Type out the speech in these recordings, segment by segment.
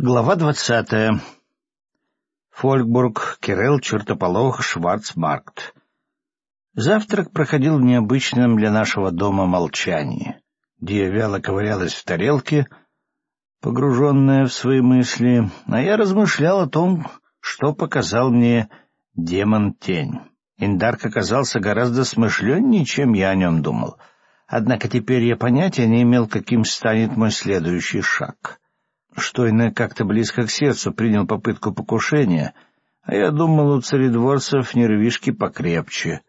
Глава двадцатая. Фолькбург, Кирилл, Чертополох, Шварцмаркт. Завтрак проходил в необычном для нашего дома молчании. Дия вяло ковырялась в тарелке, погруженная в свои мысли, а я размышлял о том, что показал мне демон-тень. Индарк оказался гораздо смышленнее, чем я о нем думал. Однако теперь я понятия не имел, каким станет мой следующий шаг — Штойне как-то близко к сердцу принял попытку покушения, а я думал, у царедворцев нервишки покрепче.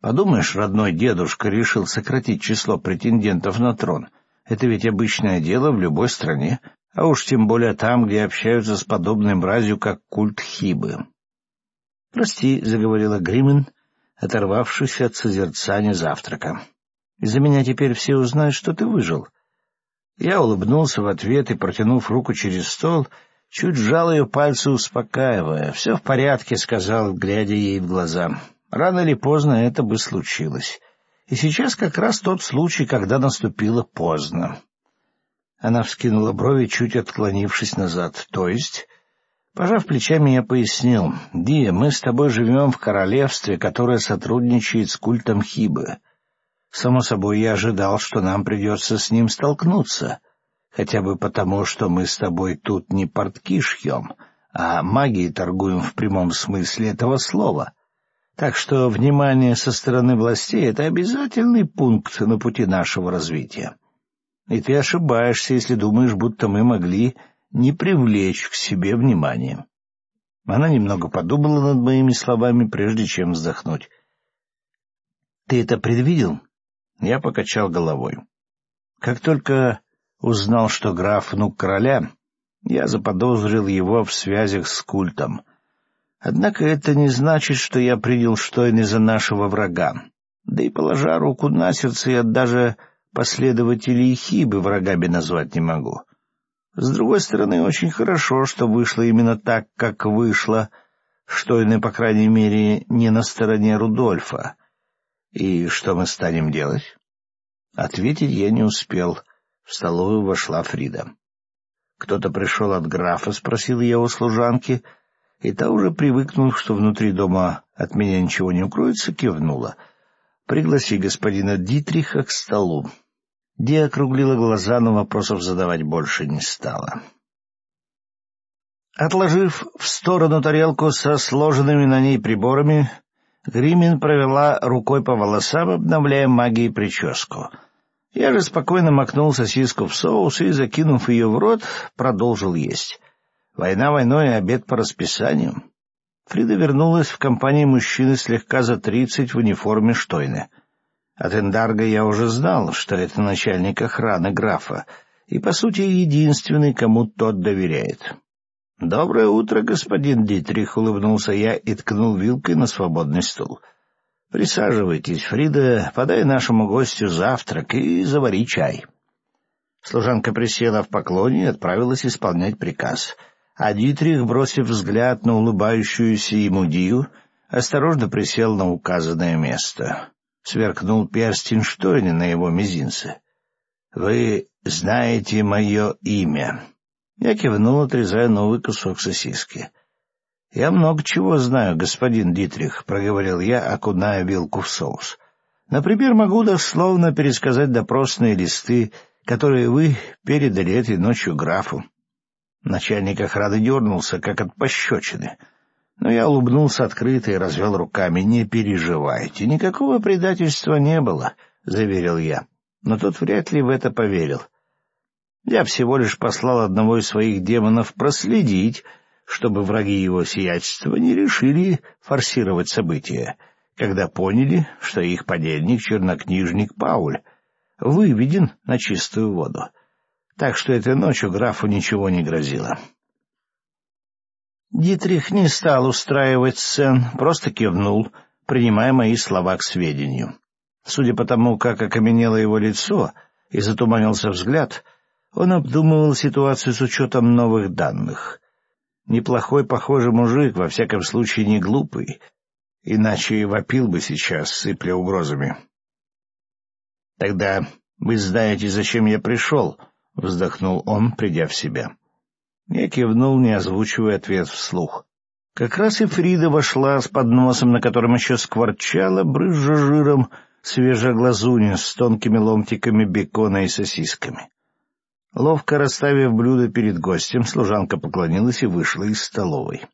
Подумаешь, родной дедушка решил сократить число претендентов на трон. Это ведь обычное дело в любой стране, а уж тем более там, где общаются с подобной мразью, как культ Хибы. — Прости, — заговорила Гримен, оторвавшись от созерцания завтрака. — Из-за меня теперь все узнают, что ты выжил. Я улыбнулся в ответ и, протянув руку через стол, чуть сжал ее пальцы, успокаивая. «Все в порядке», — сказал, глядя ей в глаза. «Рано или поздно это бы случилось. И сейчас как раз тот случай, когда наступило поздно». Она вскинула брови, чуть отклонившись назад. «То есть...» Пожав плечами, я пояснил. «Дия, мы с тобой живем в королевстве, которое сотрудничает с культом Хибы. Само собой, я ожидал, что нам придется с ним столкнуться, хотя бы потому, что мы с тобой тут не портки шьем, а магией торгуем в прямом смысле этого слова. Так что внимание со стороны властей — это обязательный пункт на пути нашего развития. И ты ошибаешься, если думаешь, будто мы могли не привлечь к себе внимание. Она немного подумала над моими словами, прежде чем вздохнуть. — Ты это предвидел? Я покачал головой. Как только узнал, что граф — внук короля, я заподозрил его в связях с культом. Однако это не значит, что я принял Штойны за нашего врага. Да и, положа руку на сердце, я даже последователей Хибы врагами назвать не могу. С другой стороны, очень хорошо, что вышло именно так, как вышло, Штойны, по крайней мере, не на стороне Рудольфа. «И что мы станем делать?» Ответить я не успел. В столовую вошла Фрида. «Кто-то пришел от графа?» — спросил я у служанки, и та, уже привыкнув, что внутри дома от меня ничего не укроется, кивнула. «Пригласи господина Дитриха к столу». Ди округлила глаза, но вопросов задавать больше не стала. Отложив в сторону тарелку со сложенными на ней приборами, Гримин провела рукой по волосам, обновляя магией прическу. Я же спокойно макнул сосиску в соус и, закинув ее в рот, продолжил есть. Война войной, обед по расписанию. Фрида вернулась в компании мужчины слегка за тридцать в униформе Штойны. От Эндарга я уже знал, что это начальник охраны графа, и, по сути, единственный, кому тот доверяет. — Доброе утро, господин Дитрих, — улыбнулся я и ткнул вилкой на свободный стул. — Присаживайтесь, Фрида, подай нашему гостю завтрак и завари чай. Служанка присела в поклоне и отправилась исполнять приказ, а Дитрих, бросив взгляд на улыбающуюся ему Дию, осторожно присел на указанное место. Сверкнул перстень Штойна на его мизинце. — Вы знаете мое имя. Я кивнул, отрезая новый кусок сосиски. — Я много чего знаю, господин Дитрих, — проговорил я, окуная вилку в соус. — Например, могу дословно пересказать допросные листы, которые вы передали этой ночью графу. Начальник охраны дернулся, как от пощечины. Но я улыбнулся открыто и развел руками. — Не переживайте, никакого предательства не было, — заверил я. Но тот вряд ли в это поверил. — я всего лишь послал одного из своих демонов проследить, чтобы враги его сиятельства не решили форсировать события, когда поняли, что их подельник, чернокнижник Пауль, выведен на чистую воду. Так что этой ночью графу ничего не грозило. Дитрих не стал устраивать сцен, просто кивнул, принимая мои слова к сведению. Судя по тому, как окаменело его лицо и затуманился взгляд — он обдумывал ситуацию с учетом новых данных. Неплохой, похожий мужик, во всяком случае не глупый, иначе и вопил бы сейчас, сыпля угрозами. — Тогда вы знаете, зачем я пришел, — вздохнул он, придя в себя. Я кивнул, не озвучивая ответ вслух. Как раз и Фрида вошла с подносом, на котором еще скворчала, брызжа жиром, свежая глазунья с тонкими ломтиками бекона и сосисками. Ловко расставив блюдо перед гостем, служанка поклонилась и вышла из столовой.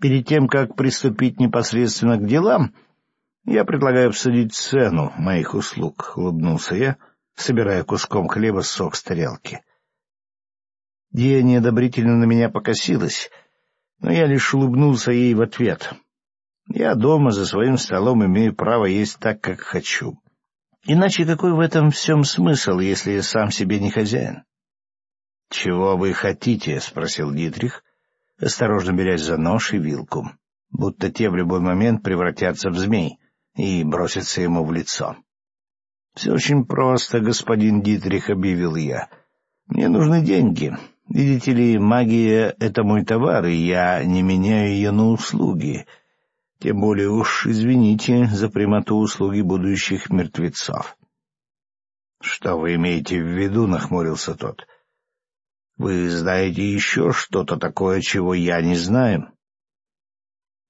Перед тем, как приступить непосредственно к делам, я предлагаю обсудить цену моих услуг, — улыбнулся я, собирая куском хлеба сок с тарелки. Дия неодобрительно на меня покосилась, но я лишь улыбнулся ей в ответ. Я дома за своим столом имею право есть так, как хочу. Иначе какой в этом всем смысл, если сам себе не хозяин? — Чего вы хотите? — спросил Дитрих, осторожно берясь за нож и вилку, будто те в любой момент превратятся в змей и бросятся ему в лицо. — Все очень просто, господин Дитрих, — объявил я. — Мне нужны деньги. Видите ли, магия — это мой товар, и я не меняю ее на услуги. Тем более уж извините за прямоту услуги будущих мертвецов. — Что вы имеете в виду? — нахмурился тот. — вы знаете еще что-то такое, чего я не знаю?»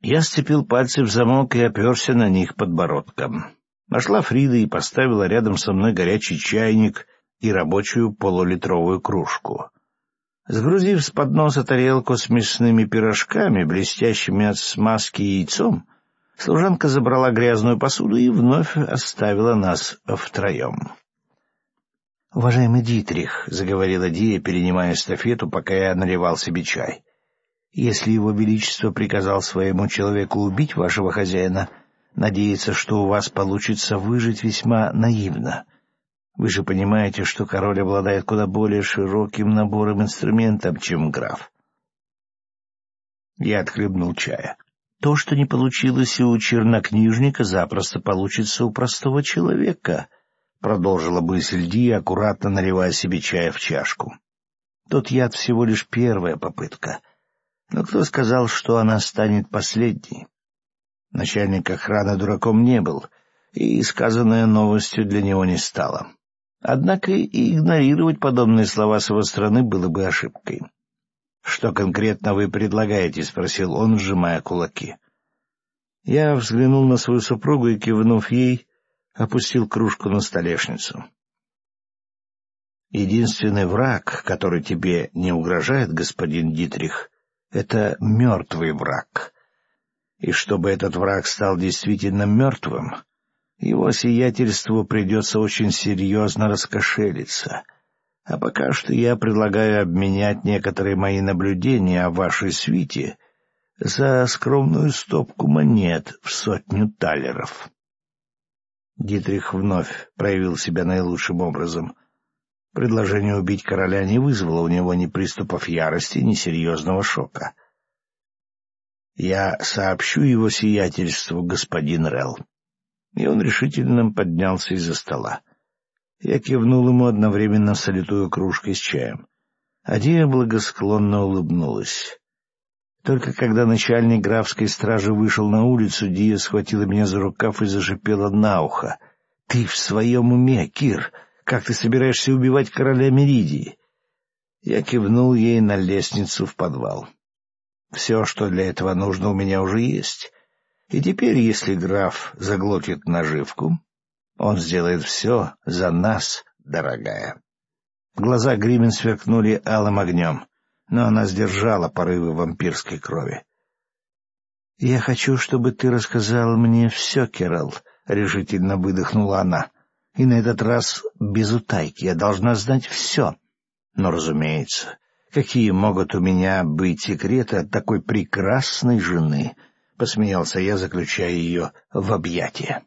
Я сцепил пальцы в замок и оперся на них подбородком. Нашла Фрида и поставила рядом со мной горячий чайник и рабочую полулитровую кружку. Сгрузив с подноса тарелку с мясными пирожками, блестящими от смазки яйцом, служанка забрала грязную посуду и вновь оставила нас втроем. — Уважаемый Дитрих, — заговорила Дия, перенимая эстафету, пока я наливал себе чай, — если его величество приказал своему человеку убить вашего хозяина, надеется, что у вас получится выжить весьма наивно. Вы же понимаете, что король обладает куда более широким набором инструментов, чем граф. Я отхлебнул чая. То, что не получилось у чернокнижника, запросто получится у простого человека —— продолжила мысль Ди, аккуратно наливая себе чая в чашку. «Тот яд всего лишь первая попытка. Но кто сказал, что она станет последней?» Начальник охраны дураком не был, и сказанная новостью для него не стала. Однако и игнорировать подобные слова с его стороны было бы ошибкой. «Что конкретно вы предлагаете?» — спросил он, сжимая кулаки. Я взглянул на свою супругу и, кивнув ей, опустил кружку на столешницу. «Единственный враг, который тебе не угрожает, господин Дитрих, — это мертвый враг. И чтобы этот враг стал действительно мертвым, его сиятельству придется очень серьезно раскошелиться. А пока что я предлагаю обменять некоторые мои наблюдения о вашей свите за скромную стопку монет в сотню талеров». Дитрих вновь проявил себя наилучшим образом. Предложение убить короля не вызвало у него ни приступов ярости, ни серьезного шока. «Я сообщу его сиятельству, господин Релл». И он решительно поднялся из-за стола. Я кивнул ему одновременно салютую кружкой с чаем. Адия благосклонно улыбнулась. Только когда начальник графской стражи вышел на улицу, Дия схватила меня за рукав и зашипела на ухо. — Ты в своем уме, Кир? Как ты собираешься убивать короля Меридии? Я кивнул ей на лестницу в подвал. Все, что для этого нужно, у меня уже есть. И теперь, если граф заглотит наживку, он сделает все за нас, дорогая. Глаза Гримен сверкнули алым огнем но она сдержала порывы вампирской крови. — Я хочу, чтобы ты рассказал мне все, Керал, — решительно выдохнула она. — И на этот раз без утайки я должна знать все. Но, разумеется, какие могут у меня быть секреты от такой прекрасной жены? — посмеялся я, заключая ее в объятия.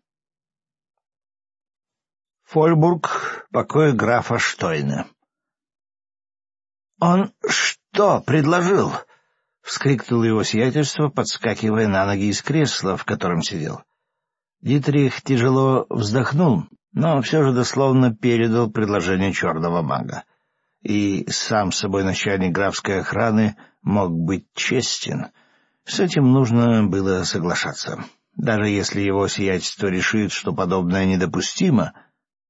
Фольбург, покой графа Штойна. «Он что предложил?» — вскрикнул его сиятельство, подскакивая на ноги из кресла, в котором сидел. Дитрих тяжело вздохнул, но все же дословно передал предложение черного мага. И сам собой начальник графской охраны мог быть честен. С этим нужно было соглашаться. Даже если его сиятельство решит, что подобное недопустимо,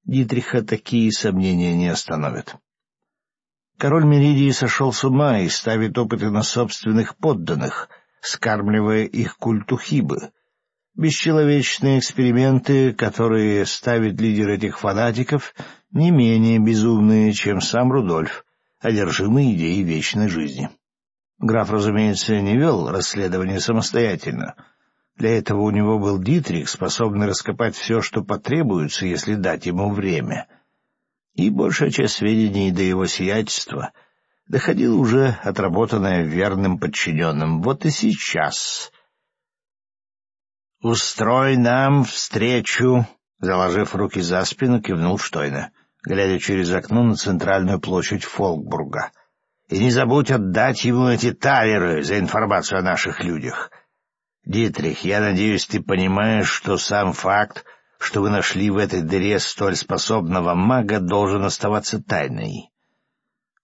Дитриха такие сомнения не остановят. Король Меридии сошел с ума и ставит опыты на собственных подданных, скармливая их культу Хибы. Бесчеловечные эксперименты, которые ставит лидер этих фанатиков, не менее безумные, чем сам Рудольф, одержимый идеей вечной жизни. Граф, разумеется, не вел расследование самостоятельно. Для этого у него был Дитрих, способный раскопать все, что потребуется, если дать ему время — и большая часть сведений до его сиятельства доходила уже отработанная верным подчиненным. Вот и сейчас. «Устрой нам встречу!» — заложив руки за спину, кивнул Штойна, глядя через окно на центральную площадь Фолкбурга. «И не забудь отдать ему эти талеры за информацию о наших людях. Дитрих, я надеюсь, ты понимаешь, что сам факт — что вы нашли в этой дыре столь способного мага, должен оставаться тайной.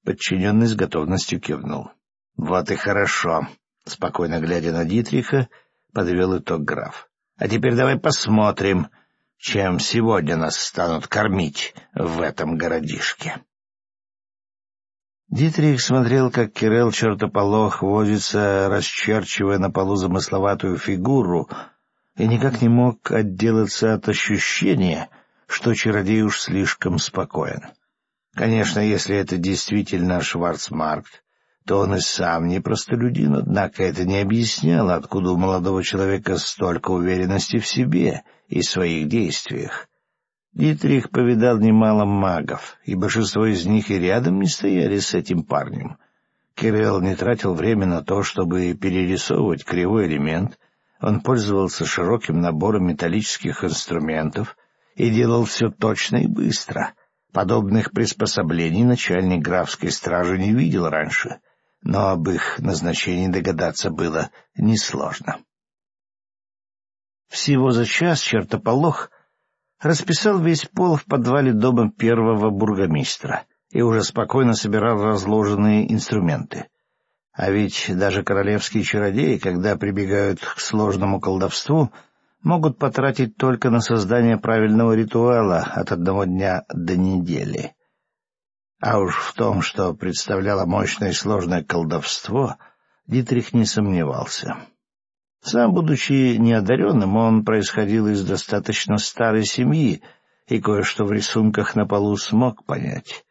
Подчиненный с готовностью кивнул. — Вот и хорошо, — спокойно глядя на Дитриха, подвел итог граф. — А теперь давай посмотрим, чем сегодня нас станут кормить в этом городишке. Дитрих смотрел, как Кирилл чертополох возится, расчерчивая на полу замысловатую фигуру — и никак не мог отделаться от ощущения, что чародей уж слишком спокоен. Конечно, если это действительно Шварцмаркт, то он и сам не простолюдин, однако это не объясняло, откуда у молодого человека столько уверенности в себе и своих действиях. Дитрих повидал немало магов, и большинство из них и рядом не стояли с этим парнем. Кирилл не тратил время на то, чтобы перерисовывать кривой элемент он пользовался широким набором металлических инструментов и делал все точно и быстро. Подобных приспособлений начальник графской стражи не видел раньше, но об их назначении догадаться было несложно. Всего за час чертополох расписал весь пол в подвале дома первого бургомистра и уже спокойно собирал разложенные инструменты. А ведь даже королевские чародеи, когда прибегают к сложному колдовству, могут потратить только на создание правильного ритуала от одного дня до недели. А уж в том, что представляло мощное и сложное колдовство, Дитрих не сомневался. Сам, будучи неодаренным, он происходил из достаточно старой семьи и кое-что в рисунках на полу смог понять.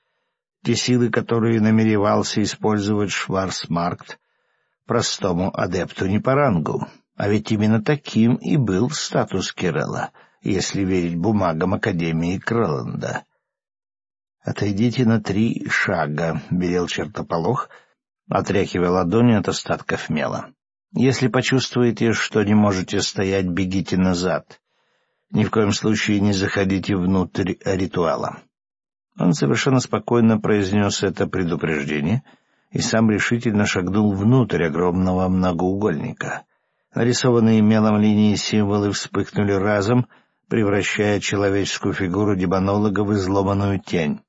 Те силы, которые намеревался использовать Шварцмаркт, простому адепту не по рангу. А ведь именно таким и был статус Кирелла, если верить бумагам Академии Крэланда. «Отойдите на три шага», — берел чертополох, отряхивая ладони от остатков мела. «Если почувствуете, что не можете стоять, бегите назад. Ни в коем случае не заходите внутрь ритуала. Он совершенно спокойно произнес это предупреждение и сам решительно шагнул внутрь огромного многоугольника. Нарисованные мелом линии символы вспыхнули разом, превращая человеческую фигуру демонолога в изломанную тень.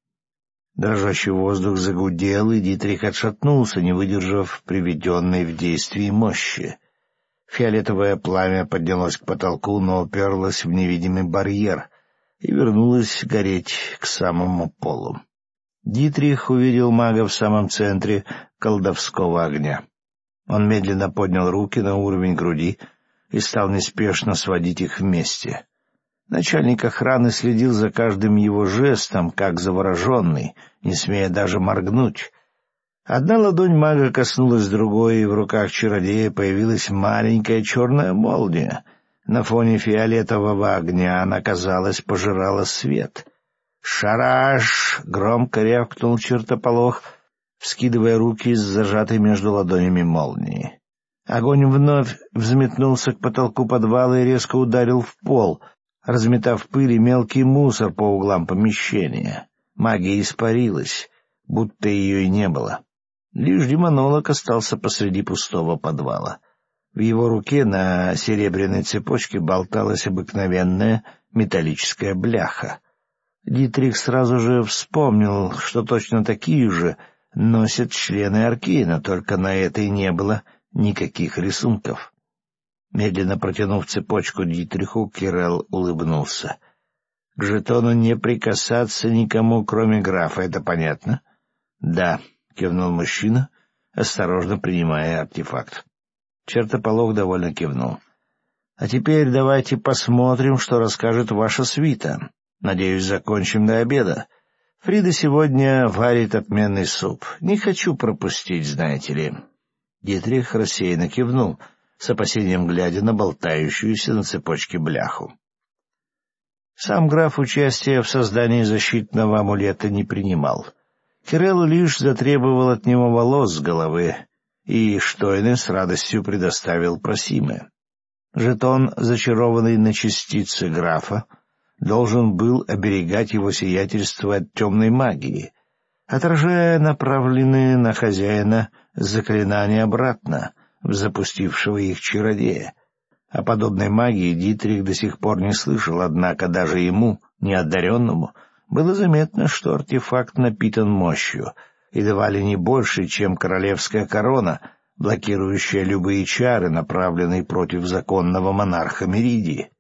Дрожащий воздух загудел, и Дитрих отшатнулся, не выдержав приведенной в действие мощи. Фиолетовое пламя поднялось к потолку, но уперлось в невидимый барьер, и вернулась гореть к самому полу. Дитрих увидел мага в самом центре колдовского огня. Он медленно поднял руки на уровень груди и стал неспешно сводить их вместе. Начальник охраны следил за каждым его жестом, как завороженный, не смея даже моргнуть. Одна ладонь мага коснулась другой, и в руках чародея появилась маленькая черная молния — на фоне фиолетового огня она, казалось, пожирала свет. «Шараш!» — громко рявкнул чертополох, вскидывая руки с зажатой между ладонями молнии. Огонь вновь взметнулся к потолку подвала и резко ударил в пол, разметав пыль и мелкий мусор по углам помещения. Магия испарилась, будто ее и не было. Лишь демонолог остался посреди пустого подвала. В его руке на серебряной цепочке болталась обыкновенная металлическая бляха. Дитрих сразу же вспомнил, что точно такие же носят члены Аркейна, только на этой не было никаких рисунков. Медленно протянув цепочку Дитриху, Кирелл улыбнулся. — К жетону не прикасаться никому, кроме графа, это понятно? — Да, — кивнул мужчина, осторожно принимая артефакт. Чертополох довольно кивнул. — А теперь давайте посмотрим, что расскажет ваша свита. Надеюсь, закончим до обеда. Фрида сегодня варит отменный суп. Не хочу пропустить, знаете ли. Дитрих рассеянно кивнул, с опасением глядя на болтающуюся на цепочке бляху. Сам граф участия в создании защитного амулета не принимал. Кирелл лишь затребовал от него волос с головы, и Штойне с радостью предоставил просимое. Жетон, зачарованный на частицы графа, должен был оберегать его сиятельство от темной магии, отражая направленные на хозяина заклинания обратно в запустившего их чародея. О подобной магии Дитрих до сих пор не слышал, однако даже ему, неодаренному, было заметно, что артефакт напитан мощью, едва ли не больше, чем королевская корона, блокирующая любые чары, направленные против законного монарха Меридии.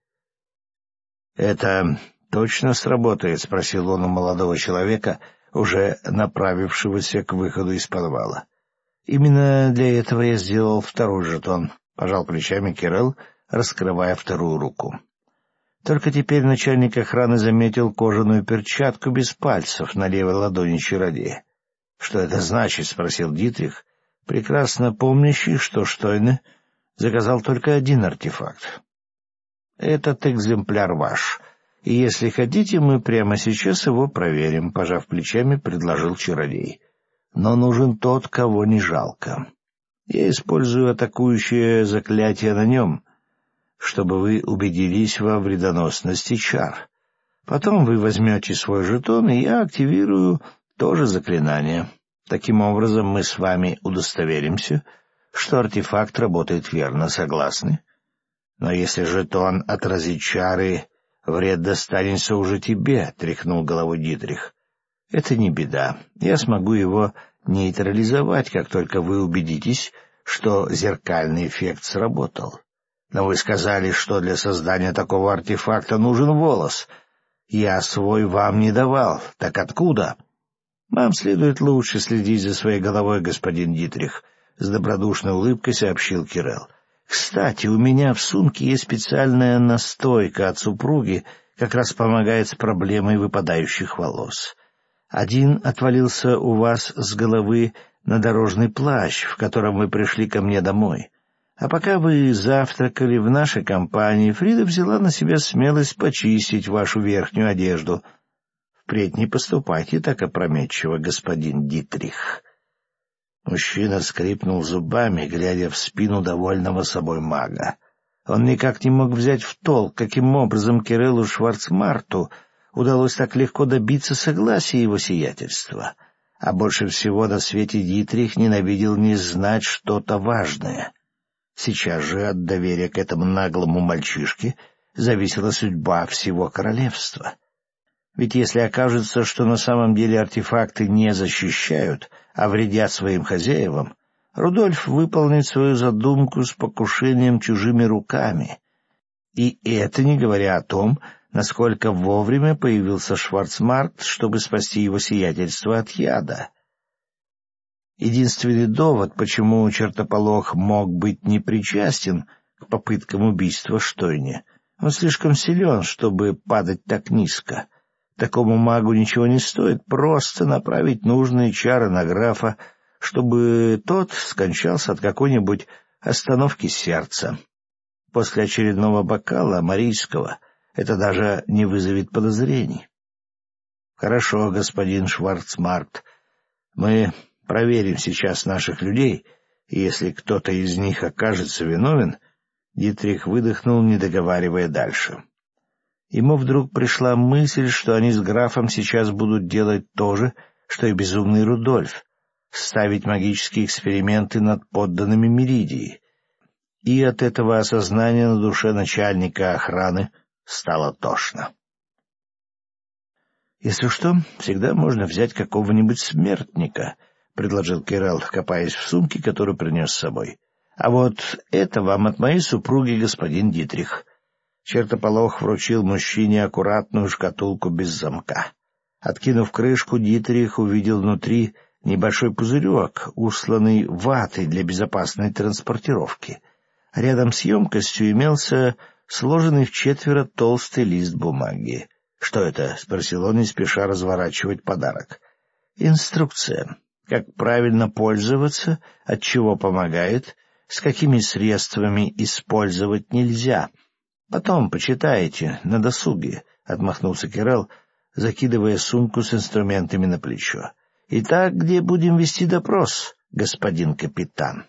«Это точно сработает?» — спросил он у молодого человека, уже направившегося к выходу из подвала. «Именно для этого я сделал второй жетон», — пожал плечами Кирилл, раскрывая вторую руку. Только теперь начальник охраны заметил кожаную перчатку без пальцев на левой ладони чародея. — Что это значит? — спросил Дитрих, прекрасно помнящий, что Штойне заказал только один артефакт. Этот экземпляр ваш, и если хотите, мы прямо сейчас его проверим, — пожав плечами, предложил чародей. Но нужен тот, кого не жалко. Я использую атакующее заклятие на нем, чтобы вы убедились во вредоносности чар. Потом вы возьмете свой жетон, и я активирую тоже заклинание. Таким образом мы с вами удостоверимся, что артефакт работает верно, согласны? Но если жетон отразит чары, вред достанется уже тебе, — тряхнул головой Дитрих. Это не беда. Я смогу его нейтрализовать, как только вы убедитесь, что зеркальный эффект сработал. Но вы сказали, что для создания такого артефакта нужен волос. Я свой вам не давал. Так откуда? Вам следует лучше следить за своей головой, господин Дитрих, — с добродушной улыбкой сообщил Кирелл. Кстати, у меня в сумке есть специальная настойка от супруги, как раз помогает с проблемой выпадающих волос. Один отвалился у вас с головы на дорожный плащ, в котором вы пришли ко мне домой. А пока вы завтракали в нашей компании, Фрида взяла на себя смелость почистить вашу верхнюю одежду. Впредь не поступайте так опрометчиво, господин Дитрих. Мужчина скрипнул зубами, глядя в спину довольного собой мага. Он никак не мог взять в толк, каким образом Кириллу Шварцмарту удалось так легко добиться согласия его сиятельства. А больше всего на свете Дитрих ненавидел не знать что-то важное. Сейчас же от доверия к этому наглому мальчишке зависела судьба всего королевства. Ведь если окажется, что на самом деле артефакты не защищают, а вредят своим хозяевам, Рудольф выполнит свою задумку с покушением чужими руками. И это не говоря о том, насколько вовремя появился Шварцмарт, чтобы спасти его сиятельство от яда. Единственный довод, почему чертополох мог быть непричастен к попыткам убийства Штойне, он слишком силен, чтобы падать так низко — Такому магу ничего не стоит просто направить нужные чары на графа, чтобы тот скончался от какой-нибудь остановки сердца. После очередного бокала марийского это даже не вызовет подозрений. — Хорошо, господин Шварцмарт, мы проверим сейчас наших людей, и если кто-то из них окажется виновен, Дитрих выдохнул, не договаривая дальше. Ему вдруг пришла мысль, что они с графом сейчас будут делать то же, что и безумный Рудольф — ставить магические эксперименты над подданными Меридии. И от этого осознания на душе начальника охраны стало тошно. — Если что, всегда можно взять какого-нибудь смертника, — предложил Кирелл, копаясь в сумке, которую принес с собой. — А вот это вам от моей супруги господин Дитрих. Чертополох вручил мужчине аккуратную шкатулку без замка. Откинув крышку, Дитрих увидел внутри небольшой пузырек, усланный ватой для безопасной транспортировки. Рядом с емкостью имелся сложенный в четверо толстый лист бумаги. — Что это? — спросил он, не спеша разворачивать подарок. — Инструкция. Как правильно пользоваться, от чего помогает, с какими средствами использовать нельзя. Потом почитаете на досуге, — отмахнулся Кирелл, закидывая сумку с инструментами на плечо. — Итак, где будем вести допрос, господин капитан?